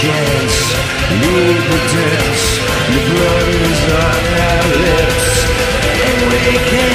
chance Leave the dance The blood is on our lips And we can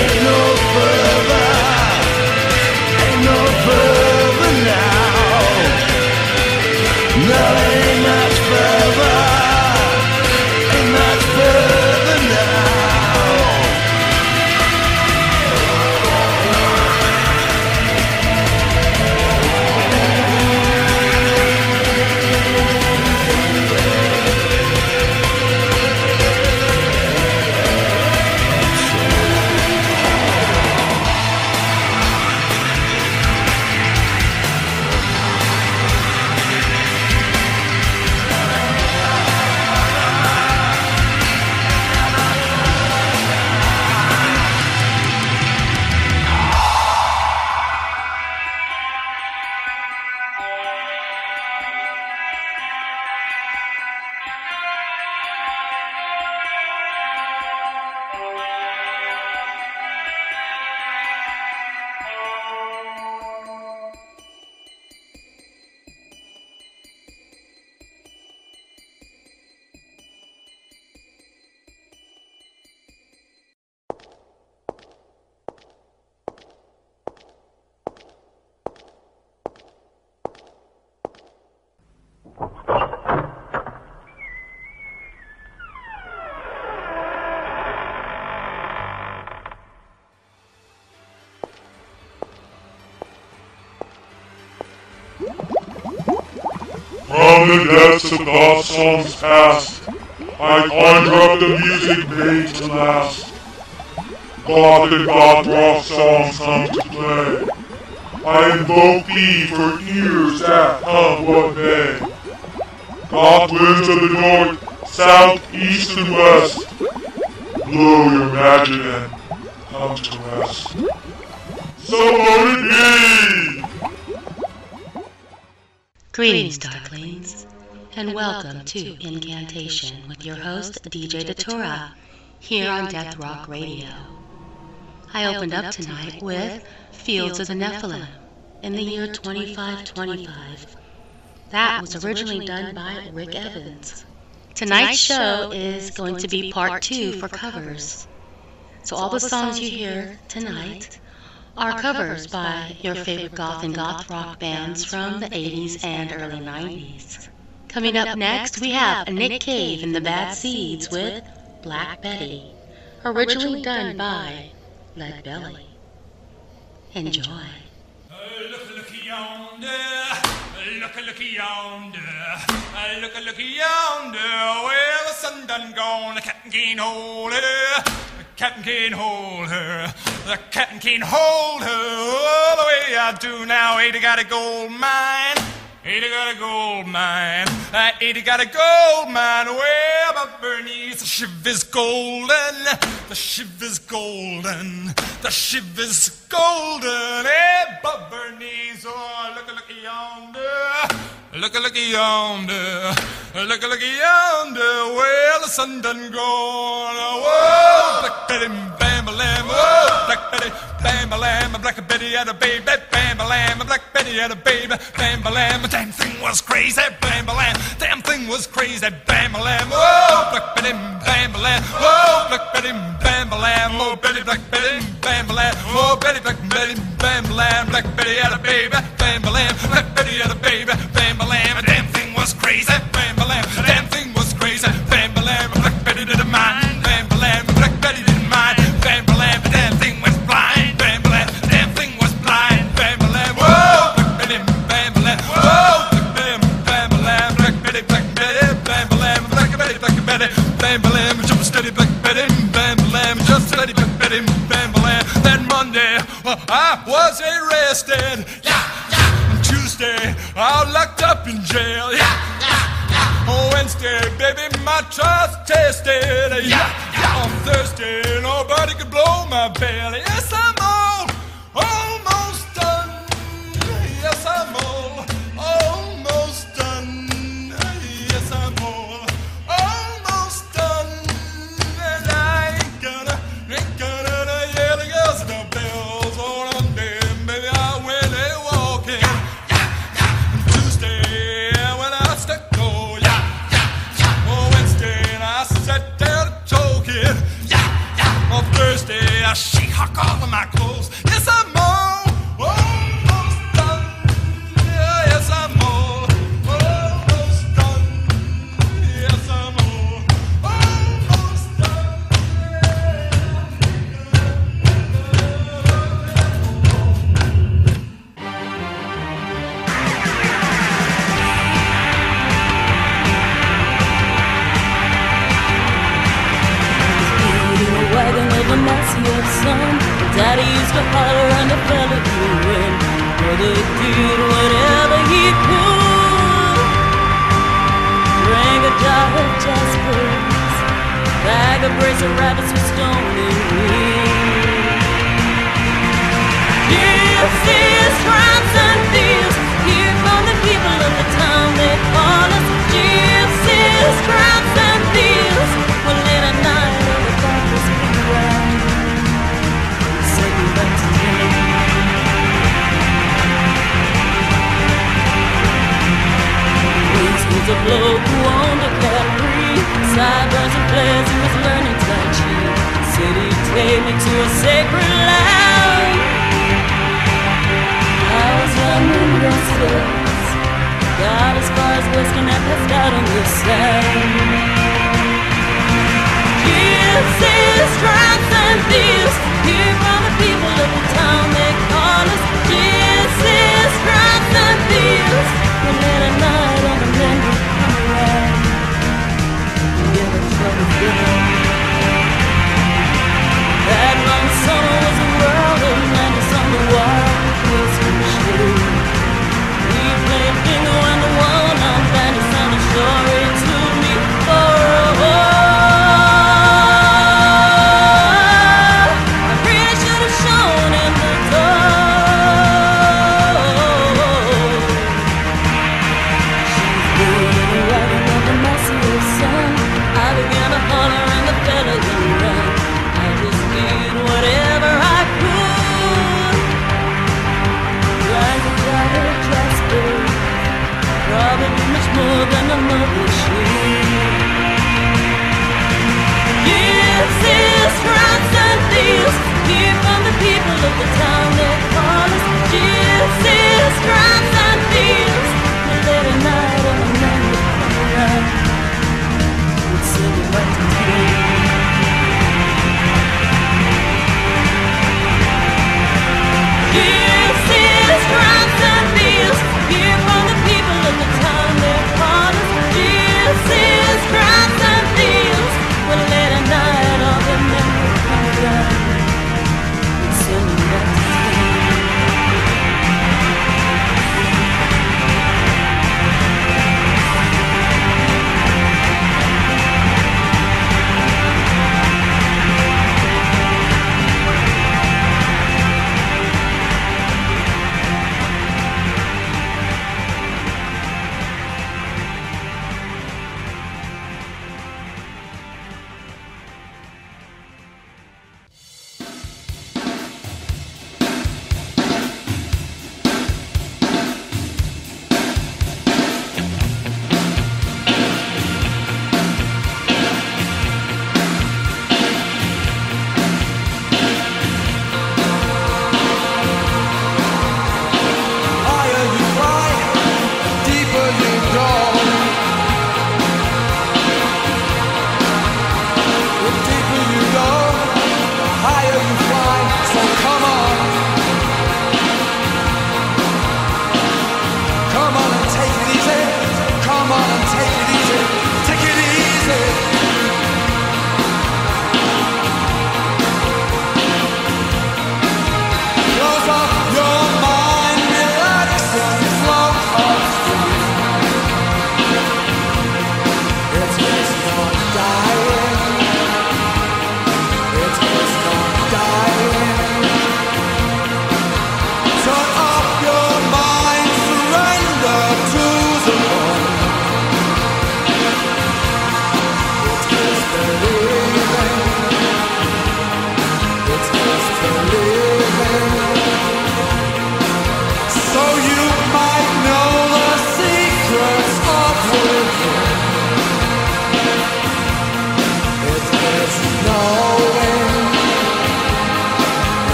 depths of God's songs past, I conjure up the music made to last. God and rock songs come to play. I invoke thee for ears that come what may. Goth winds of the north, south, east, and west, blow your magic and come to rest. So let it be! Greetings, Darklings, and welcome to Incantation with your host, DJ Datura, here on Death Rock Radio. I opened up tonight with Fields of the Nephilim in the year 2525. That was originally done by Rick Evans. Tonight's show is going to be part two for covers. So all the songs you hear tonight are covers by your favorite goth and goth rock bands from the 80s and early 90s. Coming up next, we have Nick Cave and the Bad Seeds with Black Betty, originally done by Lead Belly. Enjoy. Oh, look, look yonder, look, look yonder, look, look yonder, where the sun done gone, the cat can't hold her, the cat can't hold her, the cat can't hold her, oh, the way I do now, ain't got a gold mine. Ain't got a gold mine. I ain't got a gold mine. Where my Bernice, the shiv is golden. The shiv is golden. The shiv is golden. Hey, but Bernice, oh, look, look yonder. Look, look yonder. Look, look yonder. Well, the sun done gone. Oh, Whoa, Black Betty, bam, lamb. Oh, Whoa, Black Betty, bam, lamb. Black Betty had a baby. Bam, lamb. Black Betty had a baby. Bam, lamb. Damn thing was crazy. Bam, lamb. Damn thing was crazy. Bam, lamb. Whoa, Black Betty, bam, lamb. Whoa, Black Betty, bam, lamb. Oh, Betty, Black Betty, bam, lamb. Oh, Betty, Black Betty, bam, lamb. Black Betty had a baby. Bam, lamb. Black Betty had a baby.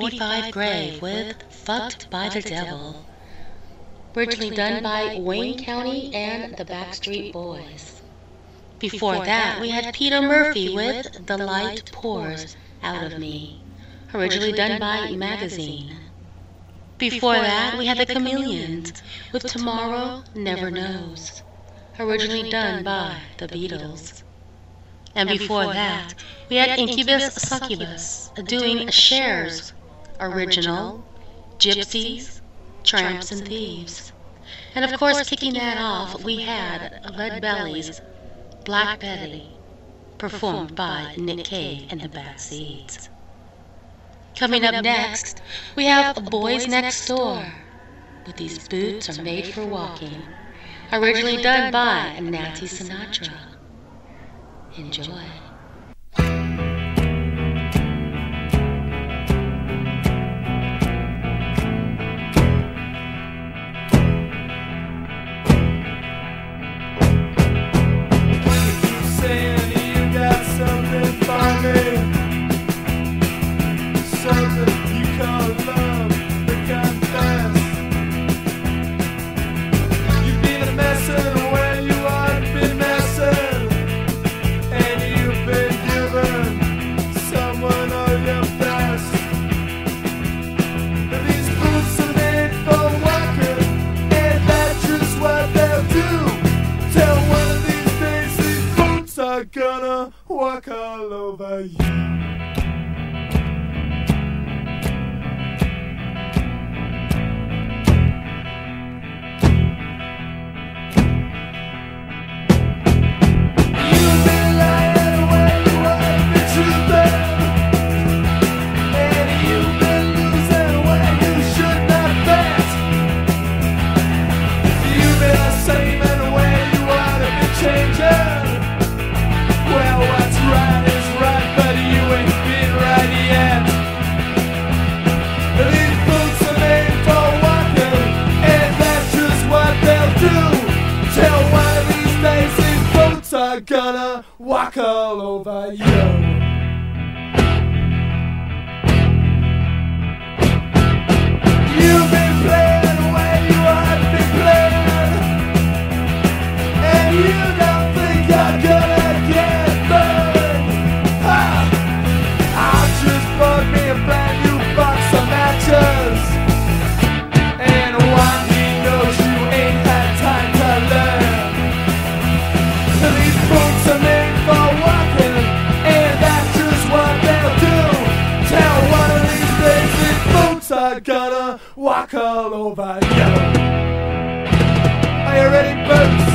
45 Grave with Fucked by the Devil. Originally done by Wayne County and the Backstreet Boys. Before that, we had Peter Murphy with The Light Pours Out of Me. Originally done by Magazine. Before that, we had The Chameleons with Tomorrow Never Knows. Originally done by The Beatles. And before that, we had Incubus Succubus doing Cher's original Gypsies, Tramps, and Thieves. And of course, kicking that off, we had Lead Belly's Black Betty, performed by Nick Cave and the Bad Seeds. Coming up next, we have Boys Next Door with These Boots Are Made for Walking, originally done by Nancy Sinatra. Enjoy. Gonna walk all over you. Gonna walk all over you. All over you. Are you ready, boots?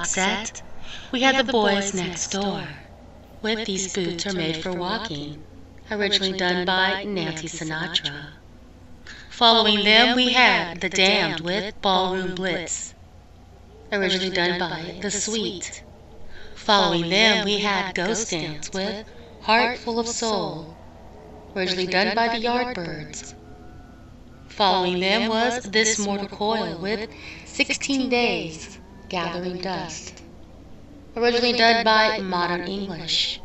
Music block set, we had the boys next door with These Boots Are Made for Walking, originally done by Nancy Sinatra. Following them, we had The Damned with Ballroom Blitz, originally done by The Sweet. Following them, we had Ghost Dance with Heart Full of Soul, originally done by The Yardbirds. Following them was This Mortal Coil with 16 Days Gathering Dust, originally done by Modern English.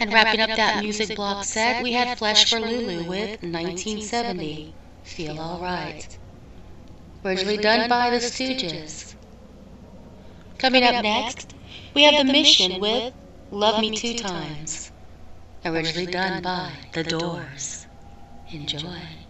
And wrapping up that music block set, we had Flesh for Lulu with 1970, Feel Alright, originally done by The Stooges. Coming up next, we have The Mission with Love Me Two Times, originally done by The Doors. Enjoy.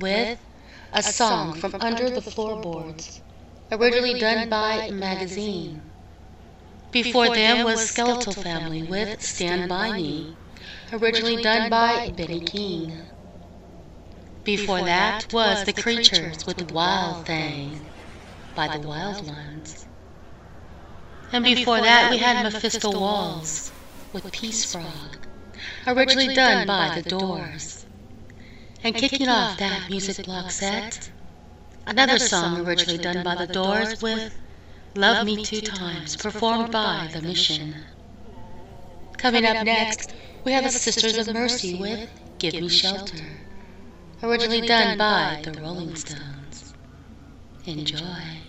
With A Song from Under the Floorboards, originally done by Magazine. Before them was Skeletal Family with Stand By Me, originally done by Benny King. Before that was The Creatures with Wild Thing by The Wild Ones. And before that we had Mephisto Walz with Peace Frog, originally done by The Doors. And kicking off that music block set, another song originally done by The Doors with Love Me Two Times, performed by The Mission. Coming up next, we have the Sisters of Mercy with Give Me Shelter, originally done by The Rolling Stones. Enjoy.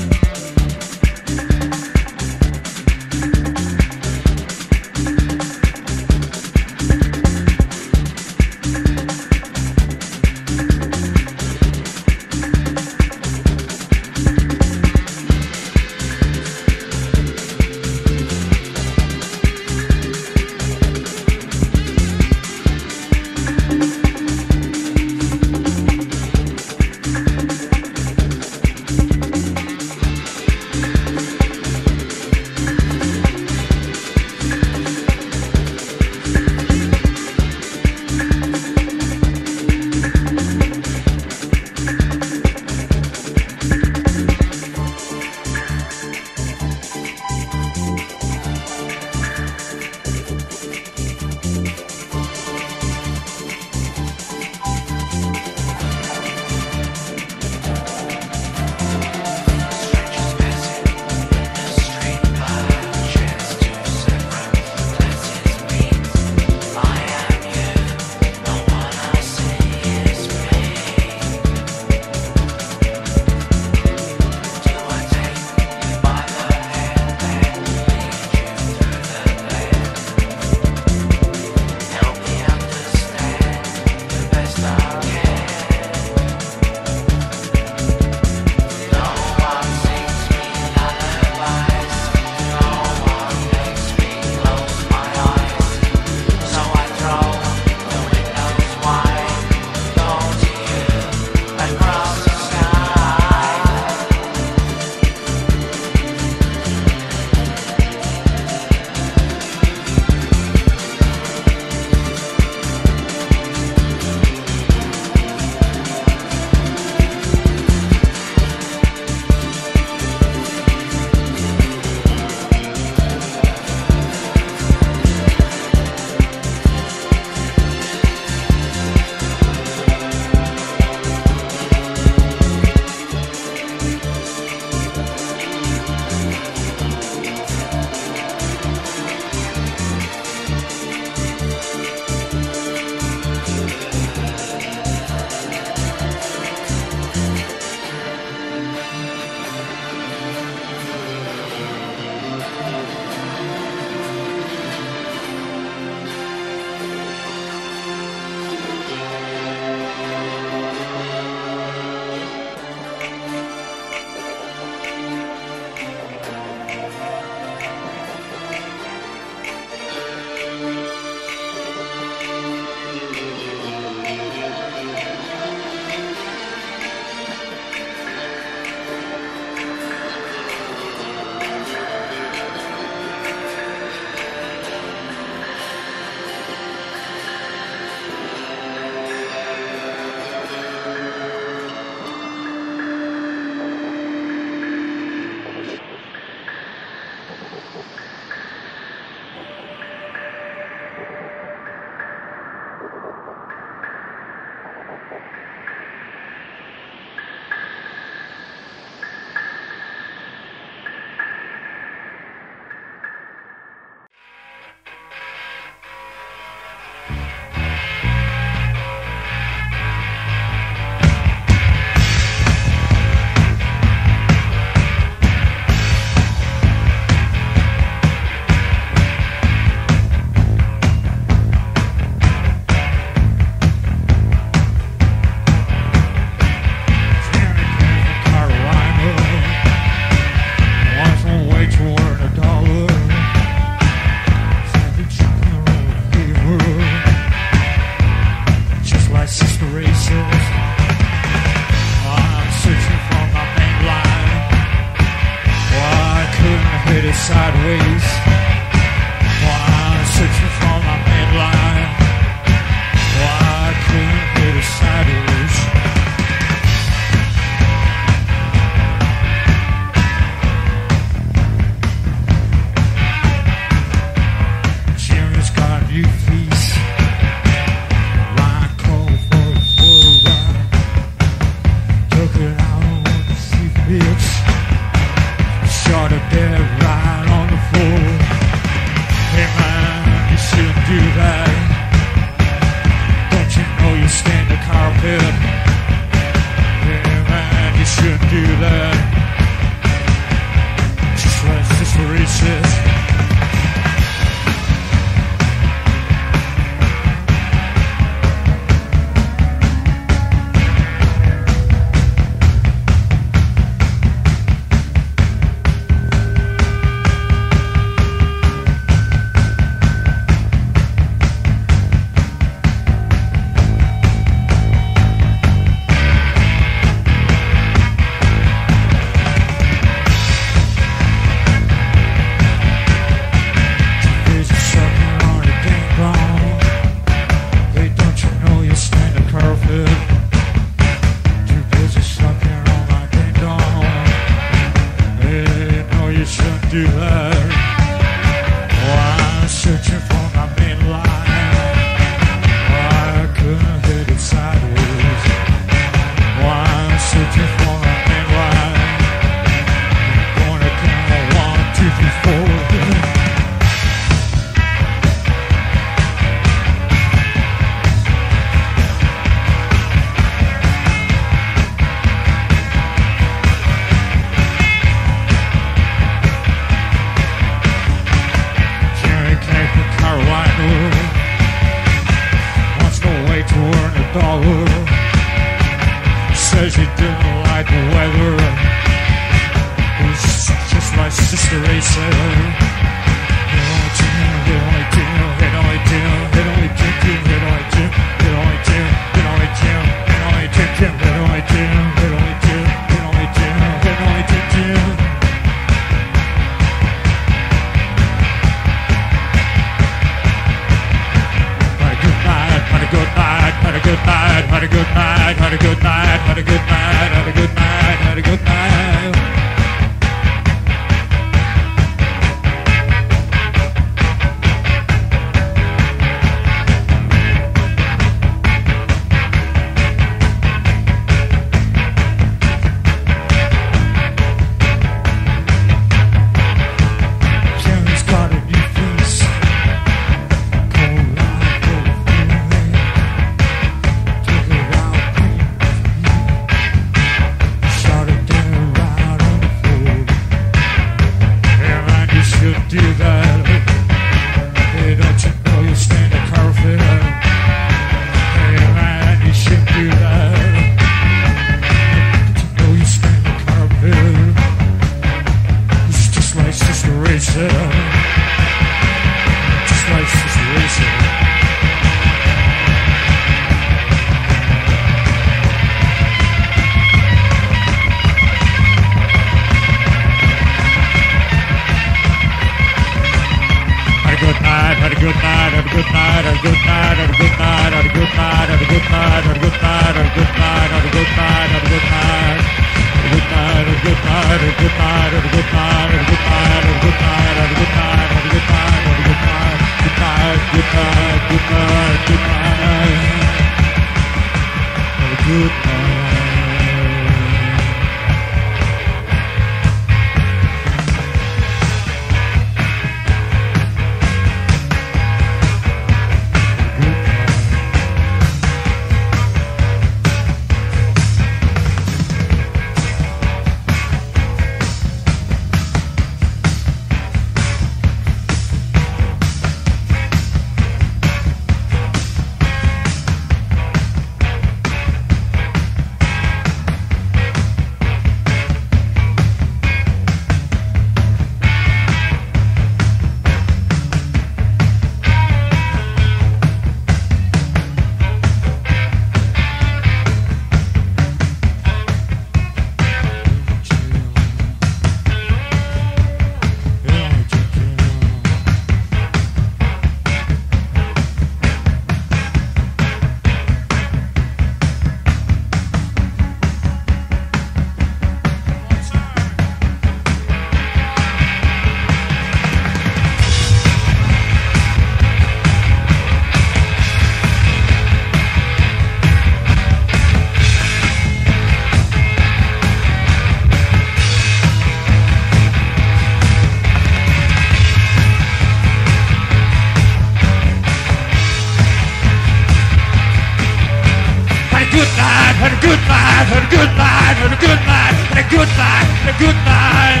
good night, had a good night, had a good night, had a good night, had a good night, had a good night,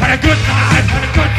had a good night, had a good night.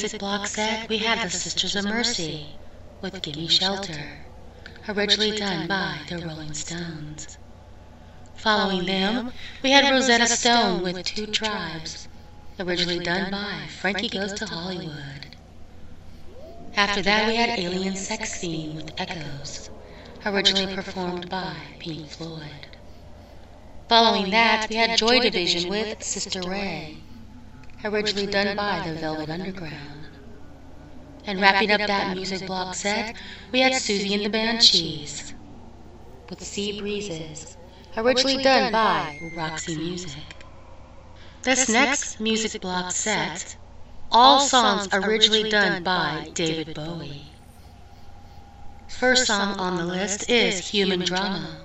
Music block set, we had the Sisters of Mercy with Gimme Shelter, originally done by the Rolling Stones. Following them, we had Rosetta Stone with Two Tribes, originally done by Frankie Goes to Hollywood. After that, we had Alien Sex Fiend with Echoes, originally performed by Pink Floyd. Following that, we had Joy Division with Sister Ray, originally done by the Velvet Underground. And wrapping up that music block set, we had Siouxsie and the Banshees with Sea Breezes, originally done by Roxy Music. This next music block set, all songs originally done by David Bowie. First song on the list is Human Drama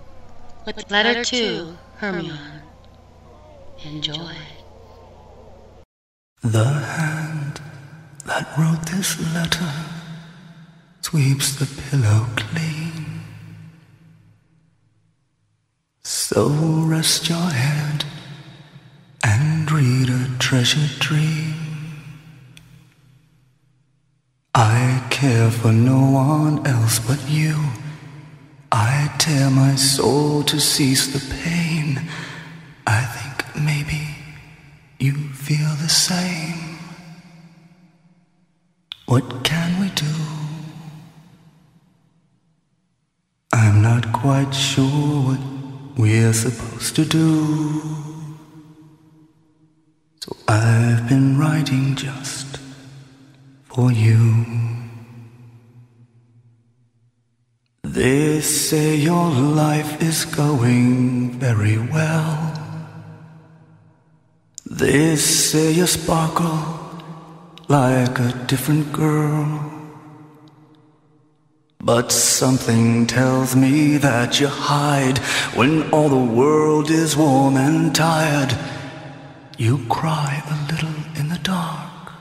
with Letter to Hermione. Enjoy. The hand that wrote this letter sweeps the pillow clean. So rest your head and read a treasured dream. I care for no one else but you. I tear my soul to cease the pain. I think maybe you feel the same. What can we do? I'm not quite sure what we're supposed to do. So I've been writing just for you. They say your life is going very well. They say you sparkle like a different girl. But something tells me that you hide when all the world is warm and tired. You cry a little in the dark.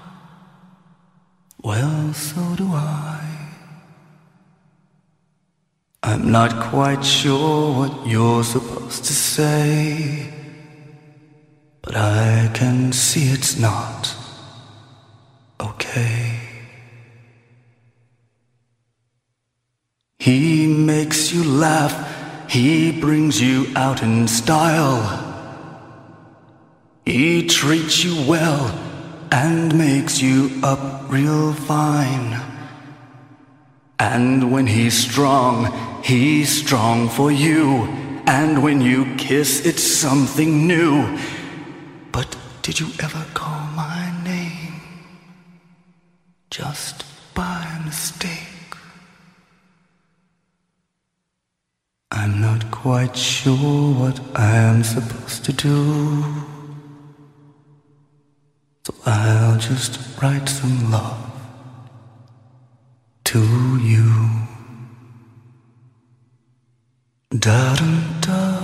Well, so do I. I'm not quite sure what you're supposed to say, but I can see it's not okay. He makes you laugh, he brings you out in style. He treats you well and makes you up real fine. And when he's strong, he's strong for you. And when you kiss, it's something new. But did you ever call my name? Just by mistake. I'm not quite sure what I am supposed to do. So I'll just write some love to you. Da dum da.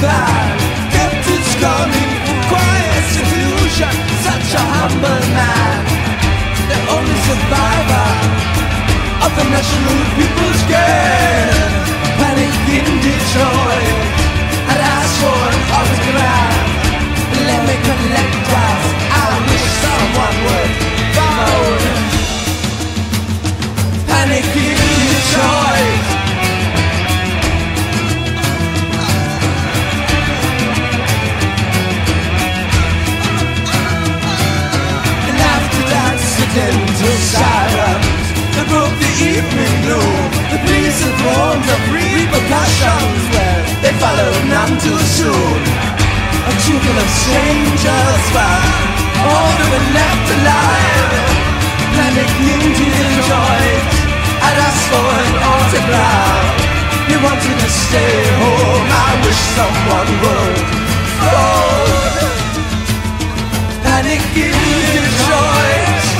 da dum da. Such a humble man, the only survivor of the National People's Guard. Panic in Detroit. Let me collect. I wish someone would phone. Panic in Detroit. accidental silence, That broke the evening gloom The police informed of repercussions Well, they followed none too soon A trickle of strangers found All that were left alive. Panicking to enjoy I'd ask for an autograph. You wanted to stay home? I wish someone would. Oh. Panic in Detroit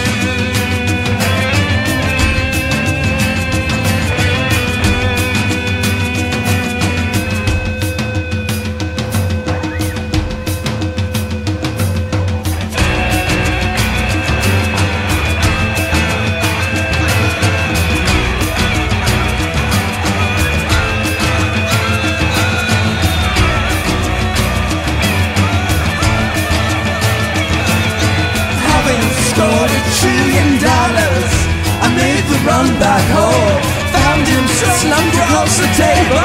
kitchen, I'm across the table.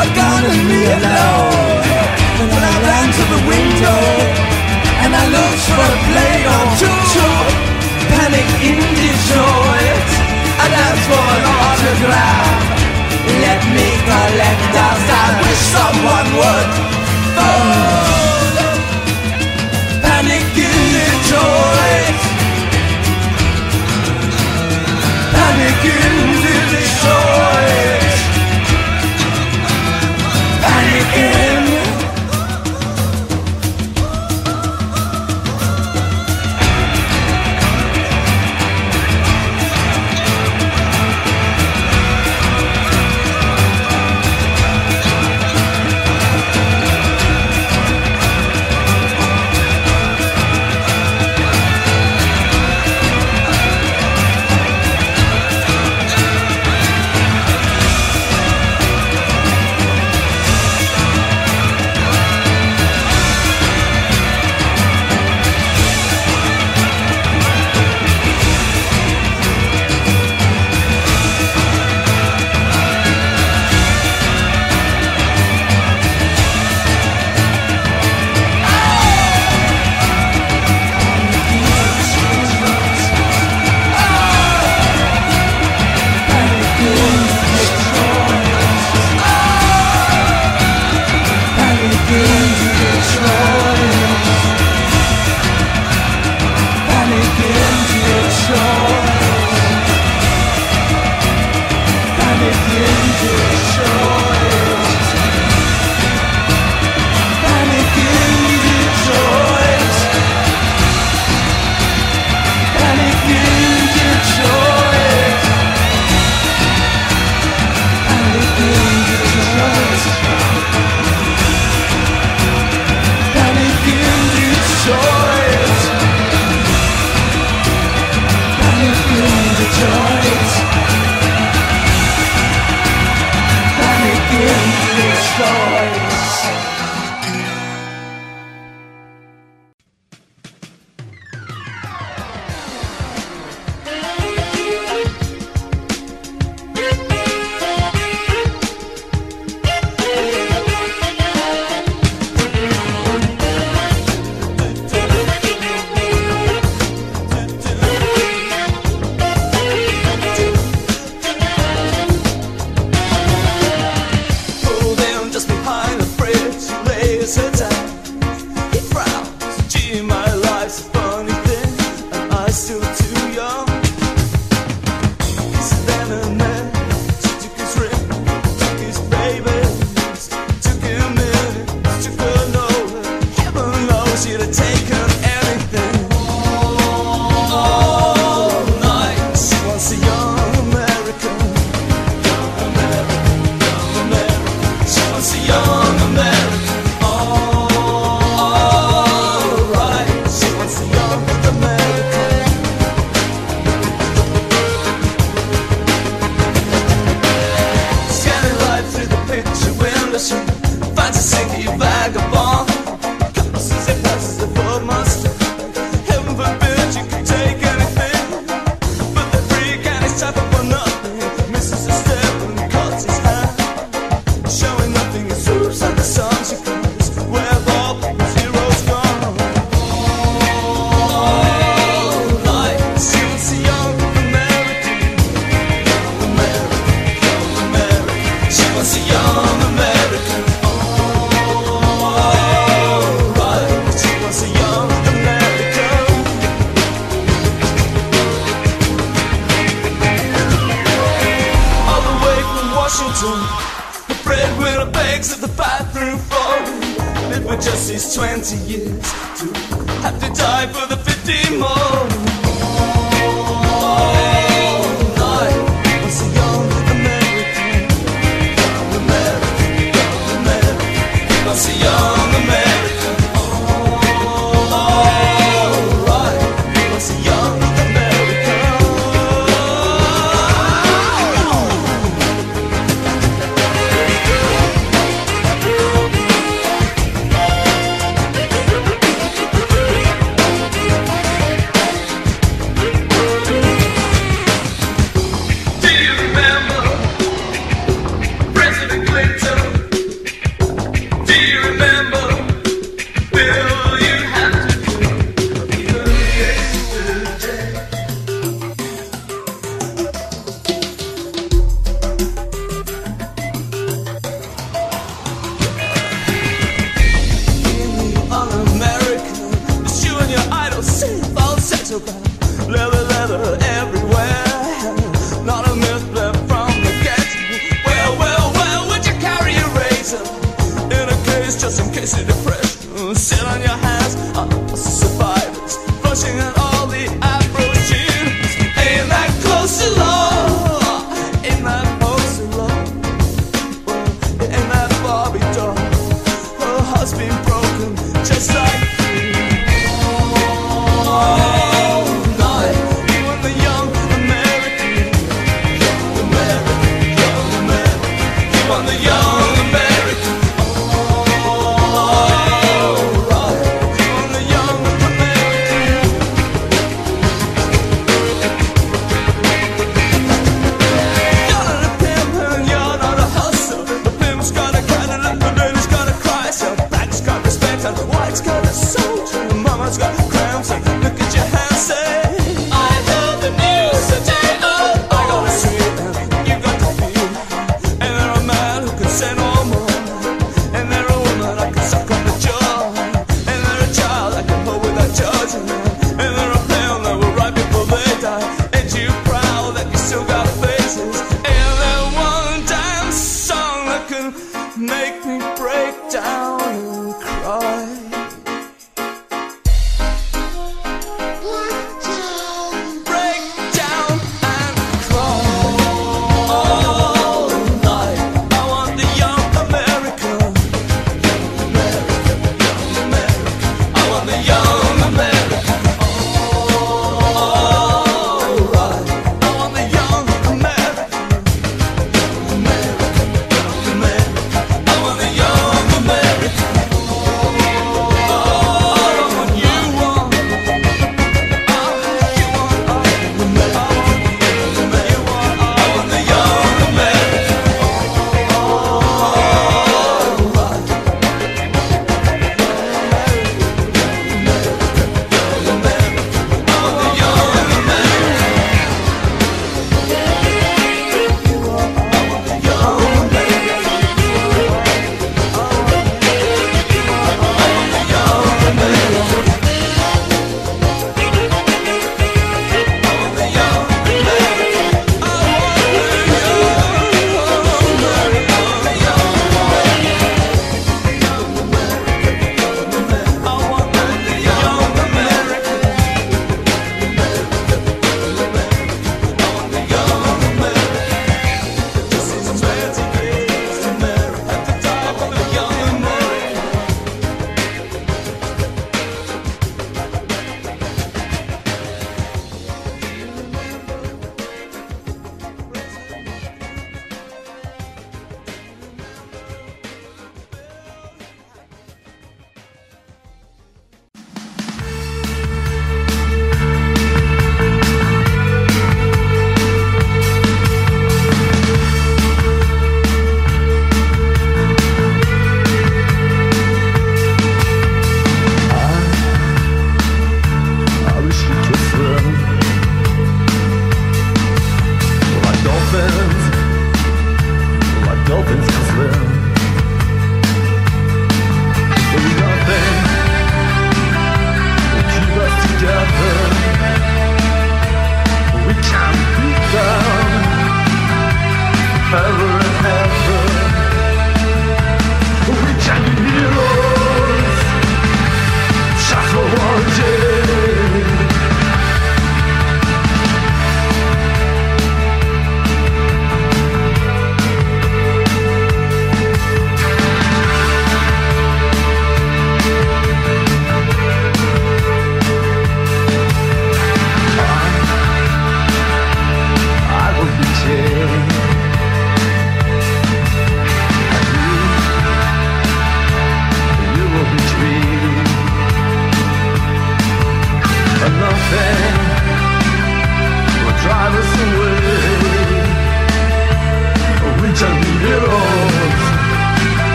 I've got to be alone. When I ran to the window and I looked for a play on choo panic in Detroit. I asked for an autograph. Let me collect dust. I wish someone would. Oh.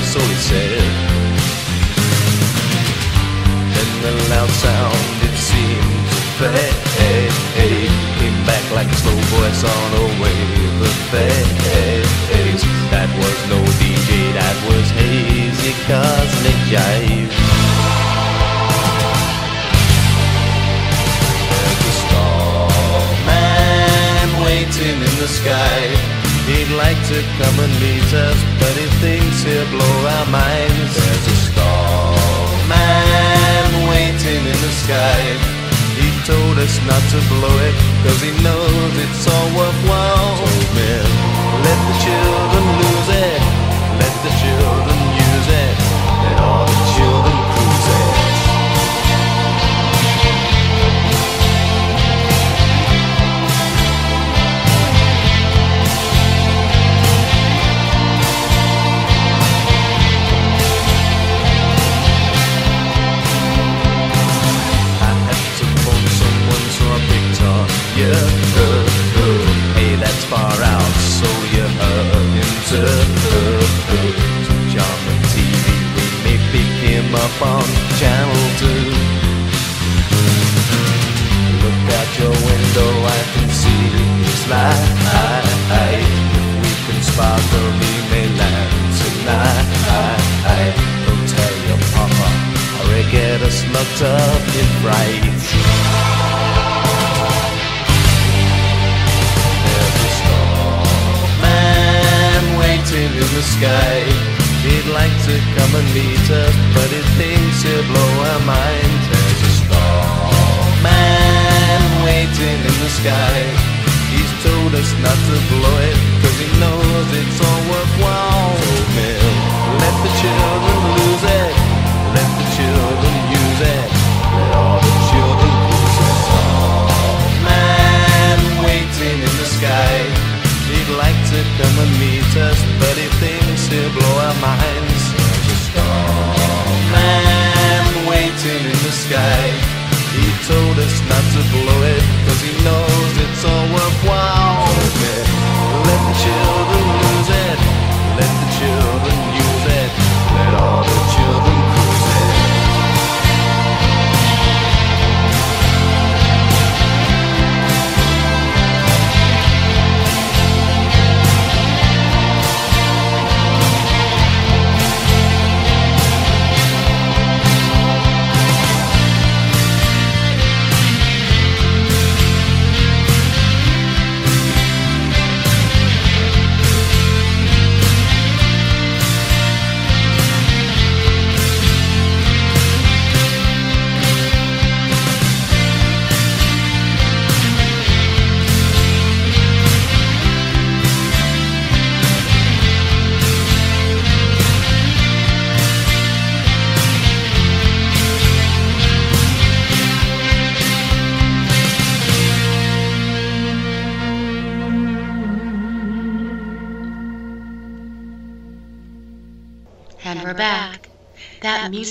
Of soul, he said. Then the loud sound it seemed to fade Came back like a slow voice on a wave of bass That was no DJ, that was hazy cosmic jive. There's a starman waiting in the sky He'd like to come and meet us, but he thinks he'll blow our minds. There's a starman waiting in the sky. He told us not to blow it, cause he knows it's all worthwhile. Told me, let the children lose it, let the children use it,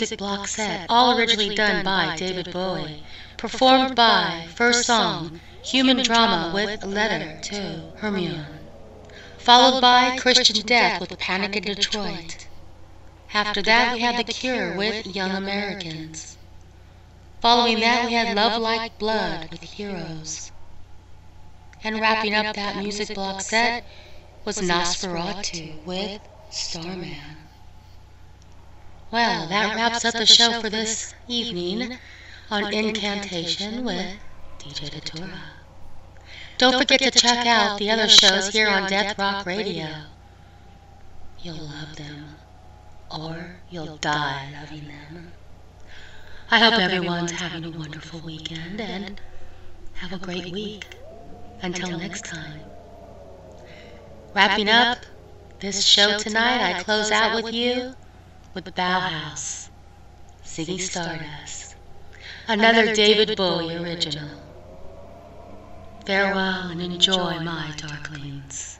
music block set, all originally done by David Bowie, performed by, first song, Human Drama with Letter to Hermione, followed by Christian Death with Panic in Detroit. After that, we had The Cure with Young Americans. Following that, we had Love Like Blood with Heroes. And wrapping up that music block set was Nosferatu with Starman. Well, that wraps up the show for this evening on Incantation with DJ Datura. Don't forget to check out the other shows here on Death Rock Radio. You'll love them, or you'll die loving them. I hope everyone's having a wonderful weekend and have a great week. Until next time. Wrapping up this show tonight, I close out with you with the Bauhaus, Ziggy Stardust, another David Bowie original. Farewell and enjoy my darklings.